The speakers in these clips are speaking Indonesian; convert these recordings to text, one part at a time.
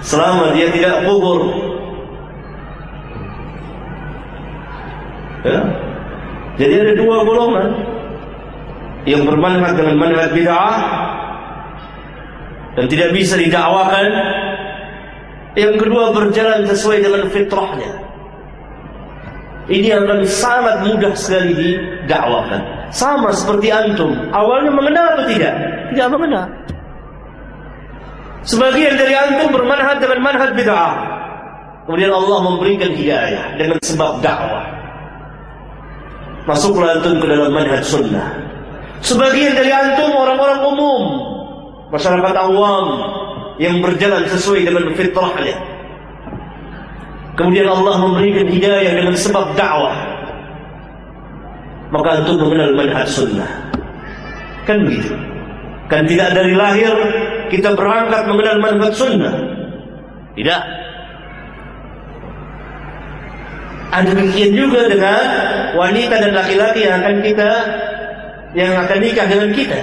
selama dia tidak kubur. Ya? Jadi ada dua golongan yang bermanhaj dengan manhaj bid'ah dan tidak bisa didakwakan. Yang kedua berjalan sesuai dengan fitrahnya. Ini akan sangat mudah sekali didakwakan. Sama seperti antum, awalnya mengenal atau tidak? Tidak mengenal. Sebagian dari antum bermanhaj dengan manhaj bid'ah. Kemudian Allah memberikan hidayah dengan sebab dakwah. Masuklah antum ke dalam manhaj sunnah. Sebagian dari antum orang-orang umum, masyarakat awam yang berjalan sesuai dengan fitrahnya. Kemudian Allah memberikan hidayah dengan sebab dakwah. Maka antum mengenal manhaj sunnah. Kan begitu. Kan tidak dari lahir kita berangkat mengenal manhaj sunnah. Tidak. Ada demikian juga dengan wanita dan laki-laki yang akan kita yang akan nikah dengan kita.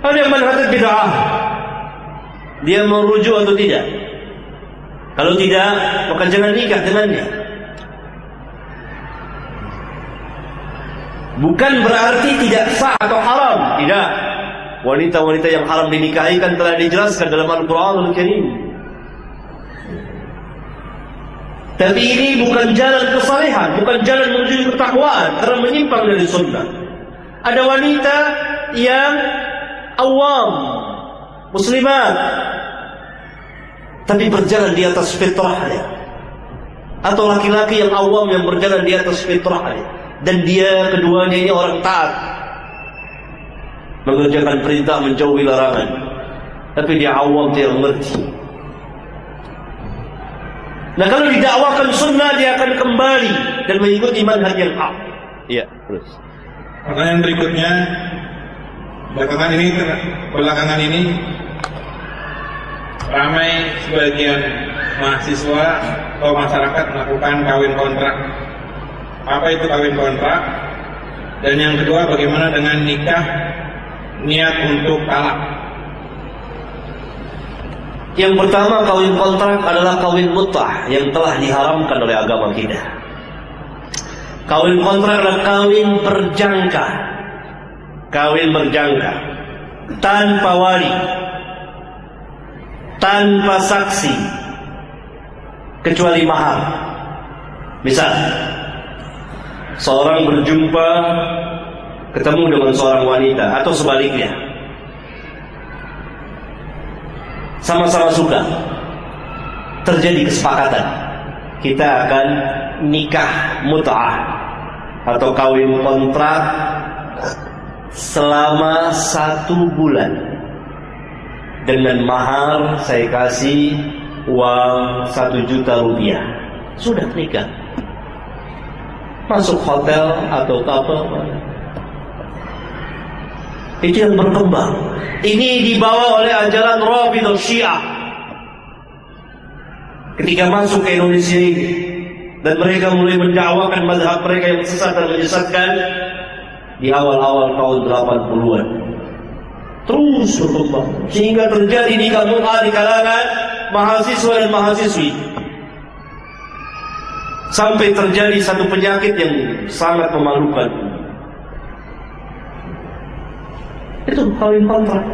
Ada yang manhaj bid'ah. Dia merujuk atau tidak? Kalau tidak, maka jangan nikah dengannya. Bukan berarti tidak sah atau haram, tidak. Wanita-wanita yang haram dinikahi kan telah dijelaskan dalam Al-Qur'anul Karim. Tapi ini bukan jalan kesalehan, bukan jalan menuju ketakwaan, karena menyimpang dari sunnah. Ada wanita yang awam, muslimat, tapi berjalan di atas fitrahnya. Atau laki-laki yang awam yang berjalan di atas fitrahnya. Dan dia keduanya ini orang taat. Mengerjakan perintah, menjauhi larangan. Tapi dia awam, dia mengerti. Nah kalau didakwakan sunnah dia akan kembali dan mengikuti manhaj yang hak. Iya, terus. Pertanyaan berikutnya belakangan ini belakangan ini ramai sebagian mahasiswa atau masyarakat melakukan kawin kontrak. Apa itu kawin kontrak? Dan yang kedua bagaimana dengan nikah niat untuk talak? Yang pertama kawin kontrak adalah kawin mutah yang telah diharamkan oleh agama kita. Kawin kontrak adalah kawin berjangka. Kawin berjangka tanpa wali, tanpa saksi, kecuali mahar. Misal, seorang berjumpa ketemu dengan seorang wanita atau sebaliknya. Sama-sama suka. Terjadi kesepakatan. Kita akan nikah mut'ah atau kawin kontrak selama satu bulan. Dengan mahar saya kasih uang satu juta rupiah. Sudah nikah. Masuk hotel atau kapal itu yang berkembang. Ini dibawa oleh ajaran Rafidah Syiah. Ketika masuk ke Indonesia ini dan mereka mulai mendakwakan mazhab mereka yang sesat dan menyesatkan di awal-awal tahun 80-an. Terus berkembang sehingga terjadi di kampung di kalangan mahasiswa dan mahasiswi. Sampai terjadi satu penyakit yang sangat memalukan itu kawin kontrak.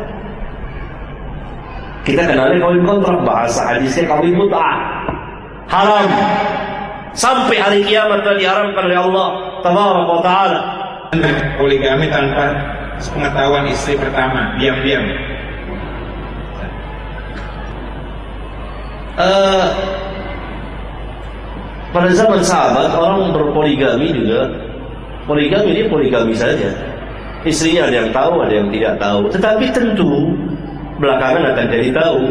Kita kenalnya kawin kontrak, bahasa hadisnya kawin mut'ah. Haram. Sampai hari kiamat telah diharamkan oleh Allah Tabaraka wa Ta'ala. Poligami tanpa pengetahuan istri pertama, diam-diam. Uh, pada zaman sahabat orang berpoligami juga poligami ini poligami saja Istrinya ada yang tahu, ada yang tidak tahu. Tetapi tentu belakangan akan jadi tahu.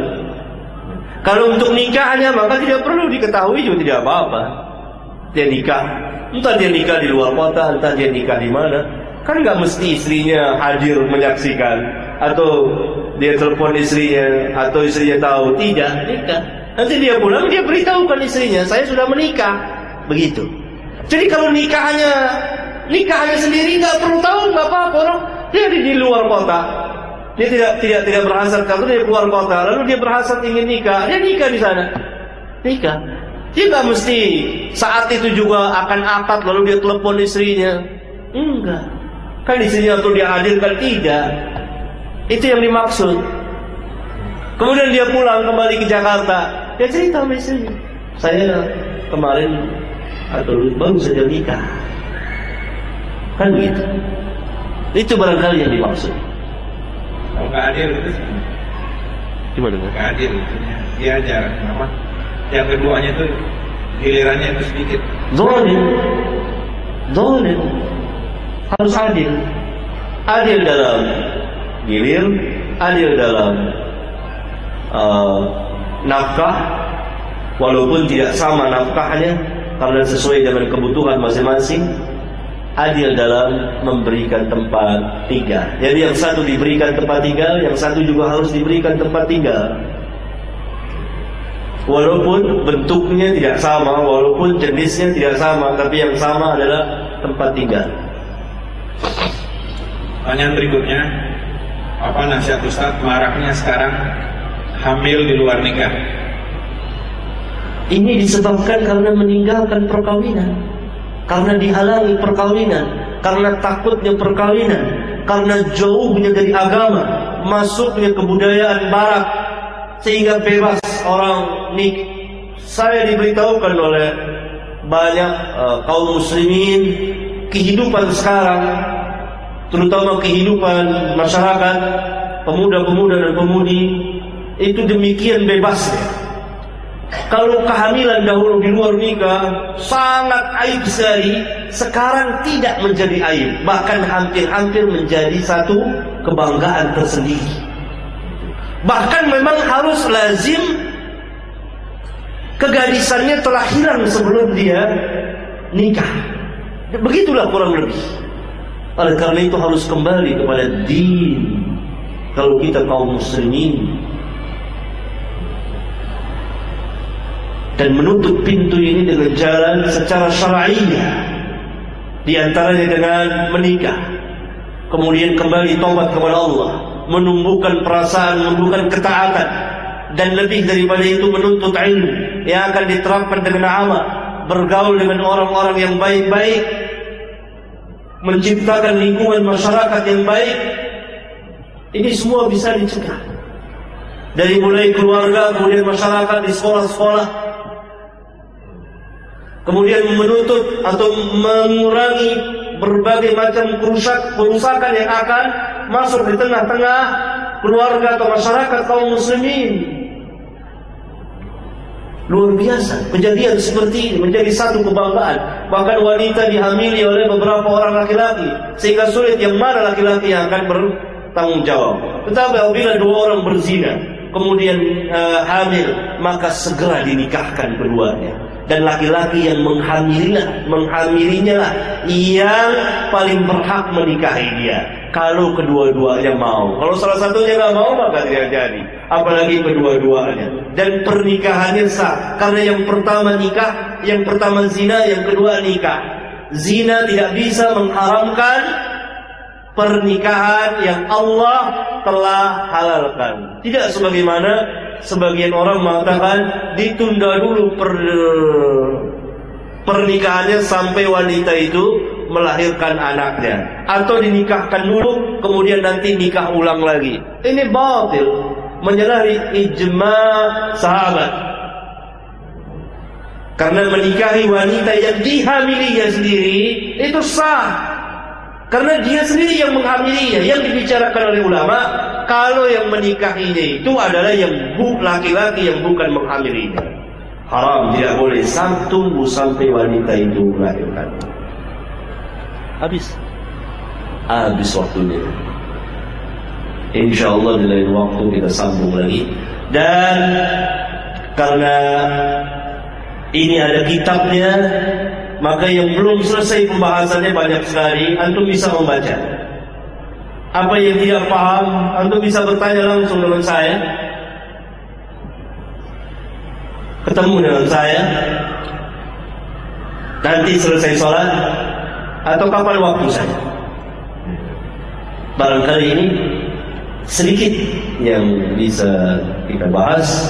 Kalau untuk nikahnya maka tidak perlu diketahui juga tidak apa-apa. Dia nikah, entah dia nikah di luar kota, entah dia nikah di mana. Kan nggak mesti istrinya hadir menyaksikan atau dia telepon istrinya atau istrinya tahu tidak nikah. Nanti dia pulang dia beritahukan istrinya, saya sudah menikah. Begitu. Jadi kalau nikahnya nikahnya sendiri nggak perlu tahu nggak apa-apa orang dia di, luar kota Dia tidak tidak tidak berhasrat kalau dia keluar kota, lalu dia berhasrat ingin nikah, dia nikah di sana. Nikah. Dia nggak mesti saat itu juga akan akad lalu dia telepon istrinya. Enggak. Kan istrinya tuh dia hadirkan tidak. Itu yang dimaksud. Kemudian dia pulang kembali ke Jakarta. Dia cerita sama istrinya. Saya kemarin atau baru saja nikah. Kan begitu. Itu barangkali yang dimaksud. Kalau nggak adil itu Gimana? nggak adil itu. Dia jarang apa? Yang keduanya itu gilirannya itu sedikit. Zolim. Zolim. Harus adil. Adil dalam gilir, adil dalam uh, nafkah, walaupun tidak sama nafkahnya, karena sesuai dengan kebutuhan masing-masing, adil dalam memberikan tempat tinggal. Jadi yang satu diberikan tempat tinggal, yang satu juga harus diberikan tempat tinggal. Walaupun bentuknya tidak sama, walaupun jenisnya tidak sama, tapi yang sama adalah tempat tinggal. Pertanyaan berikutnya, apa nasihat Ustaz maraknya sekarang hamil di luar nikah? Ini disebabkan karena meninggalkan perkawinan, karena dihalangi perkawinan, karena takutnya perkawinan, karena jauhnya dari agama, masuknya kebudayaan barat, sehingga bebas orang nik. Saya diberitahukan oleh banyak uh, kaum muslimin kehidupan sekarang, terutama kehidupan masyarakat, pemuda-pemuda dan pemudi itu demikian bebasnya. Kalau kehamilan dahulu di luar nikah sangat aib sekali, sekarang tidak menjadi aib, bahkan hampir-hampir menjadi satu kebanggaan tersendiri. Bahkan memang harus lazim kegadisannya telah hilang sebelum dia nikah. Begitulah kurang lebih. Oleh karena itu harus kembali kepada din. Kalau kita kaum muslimin dan menutup pintu ini dengan jalan secara syar'iyyah di antaranya dengan menikah. Kemudian kembali tobat kepada Allah. Menumbuhkan perasaan menumbuhkan ketaatan. Dan lebih daripada itu menuntut ilmu yang akan diterapkan dengan amal. Bergaul dengan orang-orang yang baik-baik. Menciptakan lingkungan masyarakat yang baik. Ini semua bisa dicegah. Dari mulai keluarga kemudian masyarakat di sekolah-sekolah kemudian menutup atau mengurangi berbagai macam kerusak, kerusakan yang akan masuk di tengah-tengah keluarga atau masyarakat kaum muslimin. Luar biasa kejadian seperti ini menjadi satu kebanggaan. Bahkan wanita dihamili oleh beberapa orang laki-laki sehingga sulit yang mana laki-laki yang akan bertanggung jawab. Tetapi apabila dua orang berzina kemudian uh, hamil maka segera dinikahkan keduanya dan laki-laki yang menghamilinya menghamilinya lah yang paling berhak menikahi dia. Kalau kedua-duanya mau. Kalau salah satunya nggak mau maka tidak jadi. Apalagi kedua-duanya. Dan pernikahannya sah. Karena yang pertama nikah yang pertama zina yang kedua nikah. Zina tidak bisa mengharamkan pernikahan yang Allah telah halalkan. Tidak sebagaimana sebagian orang mengatakan ditunda dulu per, pernikahannya sampai wanita itu melahirkan anaknya. Atau dinikahkan dulu kemudian nanti nikah ulang lagi. Ini batil. Menyalahi ijma sahabat. Karena menikahi wanita yang dihamilinya sendiri itu sah karena dia sendiri yang menghamilinya yang dibicarakan oleh ulama kalau yang menikahinya itu adalah yang bu laki-laki yang bukan menghamilinya. Haram tidak boleh tunggu sampai wanita itu melahirkan. Habis. Habis waktunya. Insya Allah di lain waktu kita sambung lagi. Dan karena ini ada kitabnya, maka yang belum selesai pembahasannya banyak sekali, antum bisa membaca apa yang tidak paham, Anda bisa bertanya langsung dengan saya. Ketemu dengan saya. Nanti selesai sholat atau kapan waktu saya. Barangkali ini sedikit yang bisa kita bahas